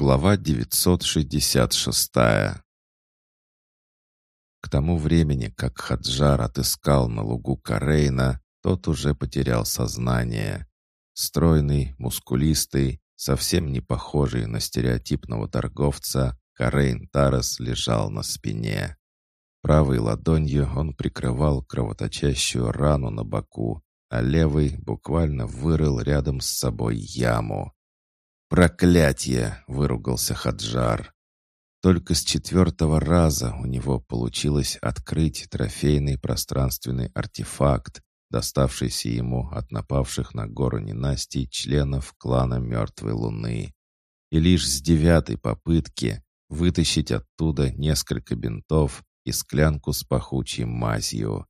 Глава 966 К тому времени, как Хаджар отыскал на лугу Карейна, тот уже потерял сознание. Стройный, мускулистый, совсем не похожий на стереотипного торговца, Карейн Тарас лежал на спине. Правой ладонью он прикрывал кровоточащую рану на боку, а левый буквально вырыл рядом с собой яму. «Проклятье!» — выругался Хаджар. Только с четвертого раза у него получилось открыть трофейный пространственный артефакт, доставшийся ему от напавших на гору ненастий членов клана Мертвой Луны. И лишь с девятой попытки вытащить оттуда несколько бинтов и склянку с пахучей мазью.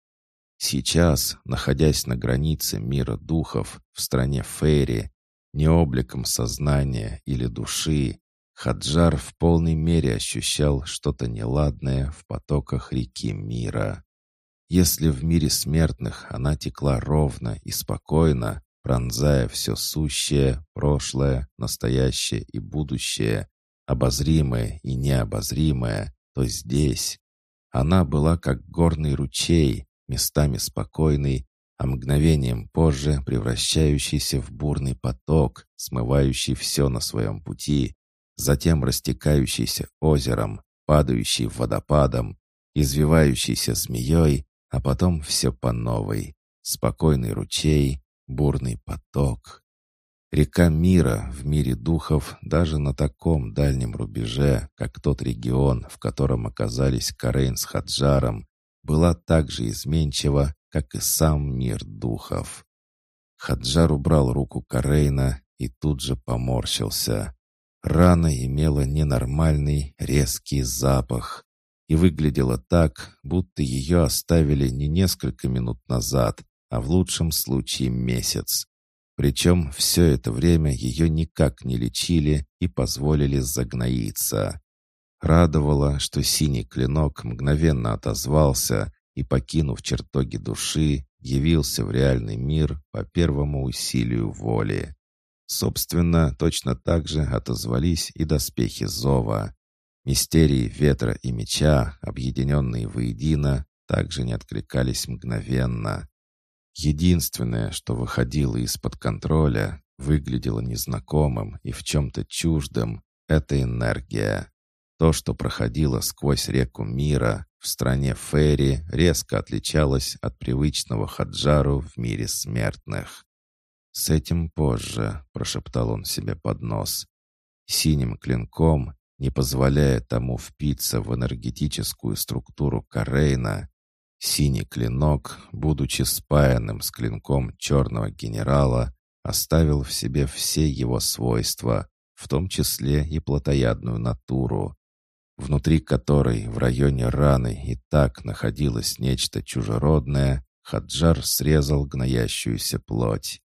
Сейчас, находясь на границе мира духов в стране Фейри, не обликом сознания или души, Хаджар в полной мере ощущал что-то неладное в потоках реки мира. Если в мире смертных она текла ровно и спокойно, пронзая все сущее, прошлое, настоящее и будущее, обозримое и необозримое, то здесь она была как горный ручей, местами спокойный, а мгновением позже превращающийся в бурный поток, смывающий все на своем пути, затем растекающийся озером, падающий водопадом, извивающийся змеей, а потом все по новой. Спокойный ручей, бурный поток. Река мира в мире духов даже на таком дальнем рубеже, как тот регион, в котором оказались Карейн с Хаджаром, была так же изменчива, как и сам мир духов. Хаджар убрал руку Карейна и тут же поморщился. Рана имела ненормальный резкий запах и выглядела так, будто ее оставили не несколько минут назад, а в лучшем случае месяц. Причем все это время ее никак не лечили и позволили загноиться. Радовало, что синий клинок мгновенно отозвался и, покинув чертоги души, явился в реальный мир по первому усилию воли. Собственно, точно так же отозвались и доспехи Зова. Мистерии ветра и меча, объединенные воедино, также не откликались мгновенно. Единственное, что выходило из-под контроля, выглядело незнакомым и в чем-то чуждым, это энергия. То, что проходило сквозь реку мира, в стране Ферри резко отличалось от привычного Хаджару в мире смертных. «С этим позже», — прошептал он себе под нос. Синим клинком, не позволяя тому впиться в энергетическую структуру Карейна, синий клинок, будучи спаянным с клинком черного генерала, оставил в себе все его свойства, в том числе и плотоядную натуру, внутри которой в районе раны и так находилось нечто чужеродное, Хаджар срезал гноящуюся плоть.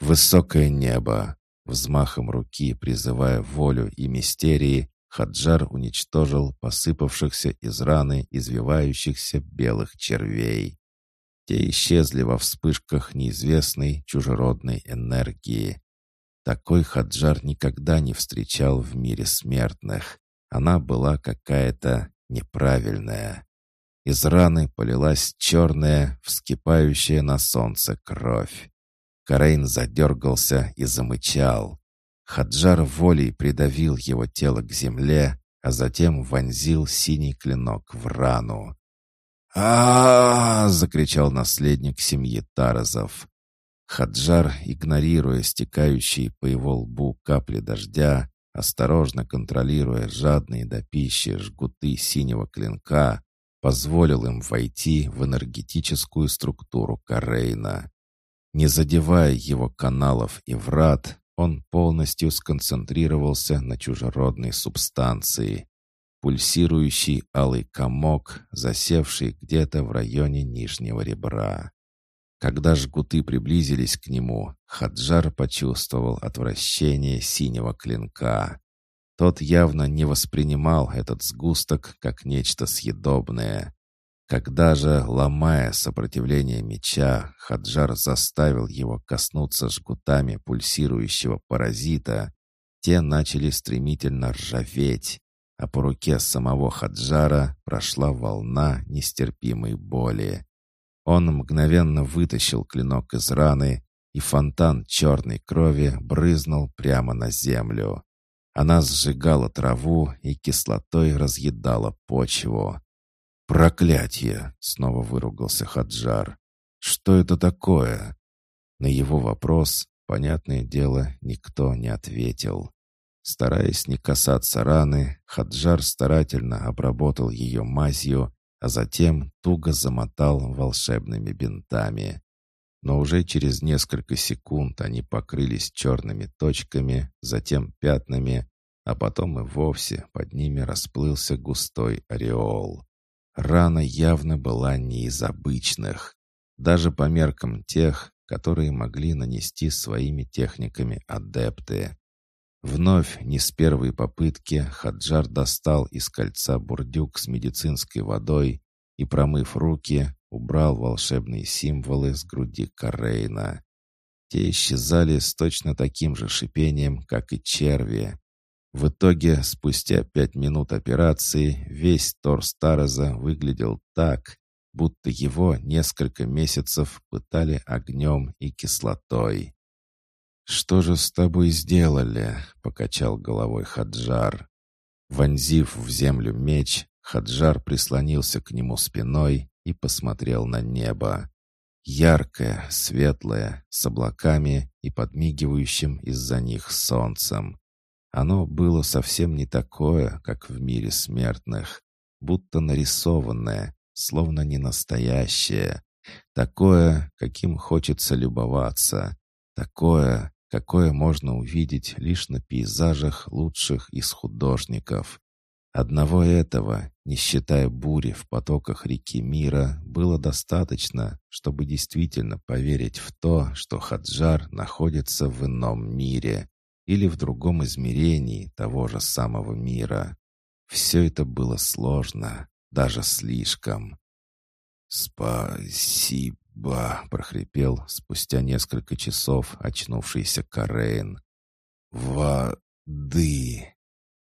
Высокое небо. Взмахом руки, призывая волю и мистерии, Хаджар уничтожил посыпавшихся из раны извивающихся белых червей. Те исчезли во вспышках неизвестной чужеродной энергии. Такой Хаджар никогда не встречал в мире смертных. Она была какая-то неправильная. Из раны полилась черная, вскипающая на солнце кровь. Карейн задергался и замычал. Хаджар волей придавил его тело к земле, а затем вонзил синий клинок в рану. а, закричал наследник семьи Таразов. Хаджар, игнорируя стекающие по его лбу капли дождя, осторожно контролируя жадные до пищи жгуты синего клинка, позволил им войти в энергетическую структуру Карейна. Не задевая его каналов и врат, он полностью сконцентрировался на чужеродной субстанции. Пульсирующий алый комок, засевший где-то в районе нижнего ребра. Когда жгуты приблизились к нему, Хаджар почувствовал отвращение синего клинка. Тот явно не воспринимал этот сгусток как нечто съедобное. Когда же, ломая сопротивление меча, Хаджар заставил его коснуться жгутами пульсирующего паразита, те начали стремительно ржаветь, а по руке самого Хаджара прошла волна нестерпимой боли. Он мгновенно вытащил клинок из раны, и фонтан черной крови брызнул прямо на землю. Она сжигала траву и кислотой разъедала почву. «Проклятье!» — снова выругался Хаджар. «Что это такое?» На его вопрос, понятное дело, никто не ответил. Стараясь не касаться раны, Хаджар старательно обработал ее мазью, а затем туго замотал волшебными бинтами. Но уже через несколько секунд они покрылись черными точками, затем пятнами, а потом и вовсе под ними расплылся густой ореол. Рана явно была не из обычных, даже по меркам тех, которые могли нанести своими техниками адепты. Вновь, не с первой попытки, Хаджар достал из кольца бурдюк с медицинской водой и, промыв руки, убрал волшебные символы с груди Карейна. Те исчезали с точно таким же шипением, как и черви. В итоге, спустя пять минут операции, весь торс Тараза выглядел так, будто его несколько месяцев пытали огнем и кислотой. «Что же с тобой сделали?» — покачал головой Хаджар. Вонзив в землю меч, Хаджар прислонился к нему спиной и посмотрел на небо. Яркое, светлое, с облаками и подмигивающим из-за них солнцем. Оно было совсем не такое, как в мире смертных, будто нарисованное, словно не настоящее. Такое, каким хочется любоваться. Такое, какое можно увидеть лишь на пейзажах лучших из художников. Одного этого, не считая бури в потоках реки мира, было достаточно, чтобы действительно поверить в то, что Хаджар находится в ином мире или в другом измерении того же самого мира. Все это было сложно, даже слишком. «Спасибо!» «Ба!» — прохрипел спустя несколько часов очнувшийся Карейн. «Воды!»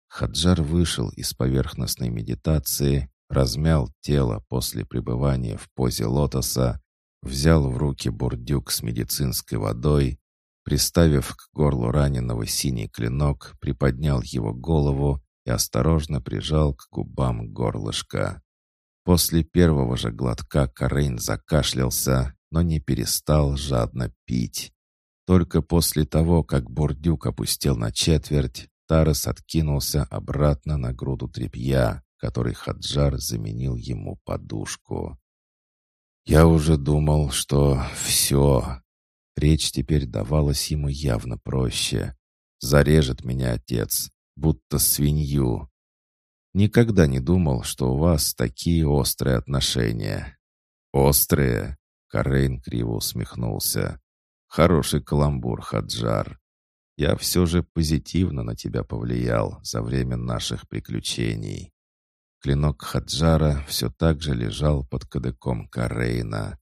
Хаджар вышел из поверхностной медитации, размял тело после пребывания в позе лотоса, взял в руки бурдюк с медицинской водой, приставив к горлу раненого синий клинок, приподнял его голову и осторожно прижал к губам горлышко. После первого же глотка Карейн закашлялся, но не перестал жадно пить. Только после того, как бурдюк опустил на четверть, Тарас откинулся обратно на груду тряпья, который Хаджар заменил ему подушку. «Я уже думал, что все...» Речь теперь давалась ему явно проще. «Зарежет меня отец, будто свинью, Никогда не думал, что у вас такие острые отношения». «Острые?» — Карейн криво усмехнулся. «Хороший каламбур, Хаджар. Я все же позитивно на тебя повлиял за время наших приключений». Клинок Хаджара все так же лежал под кадыком Карейна.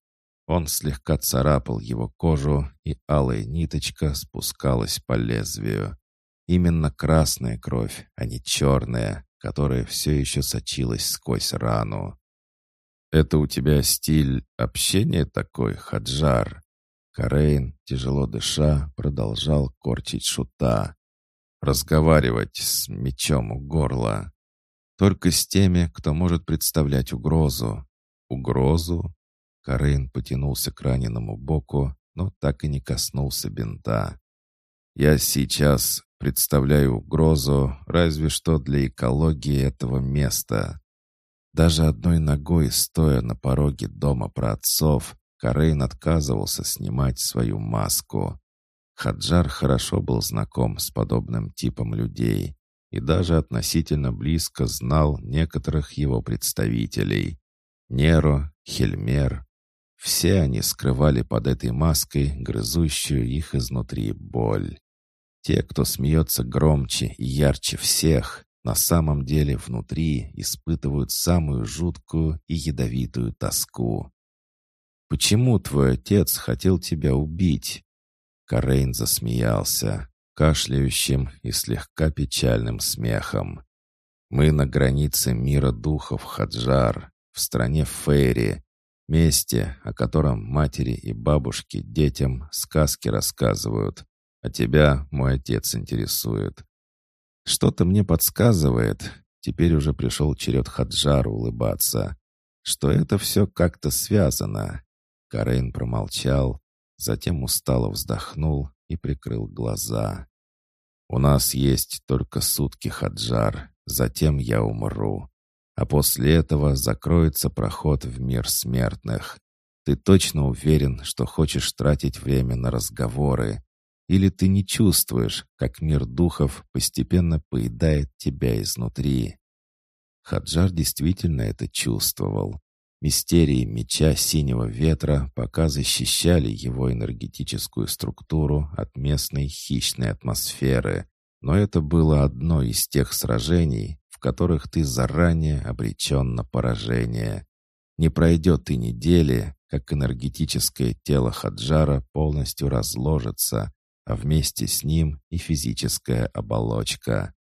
Он слегка царапал его кожу, и алая ниточка спускалась по лезвию. Именно красная кровь, а не черная, которая все еще сочилась сквозь рану. «Это у тебя стиль общения такой, Хаджар?» Карейн, тяжело дыша, продолжал корчить шута. «Разговаривать с мечом у горла. Только с теми, кто может представлять угрозу». «Угрозу?» Карейн потянулся к раненому боку, но так и не коснулся бинта. «Я сейчас представляю угрозу разве что для экологии этого места. Даже одной ногой, стоя на пороге дома праотцов, Карейн отказывался снимать свою маску. Хаджар хорошо был знаком с подобным типом людей и даже относительно близко знал некоторых его представителей. Неро, Хельмер. Все они скрывали под этой маской грызущую их изнутри боль. Те, кто смеется громче и ярче всех, на самом деле внутри испытывают самую жуткую и ядовитую тоску. «Почему твой отец хотел тебя убить?» Карейн засмеялся. кашляющим и слегка печальным смехом. «Мы на границе мира духов, Хаджар, в стране Фейри, месте, о котором матери и бабушки детям сказки рассказывают, а тебя мой отец интересует. Что-то мне подсказывает, теперь уже пришел черед Хаджару улыбаться, что это все как-то связано. Карейн промолчал, затем устало вздохнул и прикрыл глаза. «У нас есть только сутки, Хаджар, затем я умру. А после этого закроется проход в мир смертных. Ты точно уверен, что хочешь тратить время на разговоры? Или ты не чувствуешь, как мир духов постепенно поедает тебя изнутри?» Хаджар действительно это чувствовал. Мистерии меча синего ветра пока защищали его энергетическую структуру от местной хищной атмосферы. Но это было одно из тех сражений, в которых ты заранее обречен на поражение. Не пройдет и недели, как энергетическое тело Хаджара полностью разложится, а вместе с ним и физическая оболочка.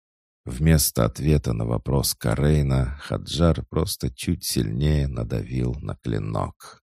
Вместо ответа на вопрос Карейна Хаджар просто чуть сильнее надавил на клинок.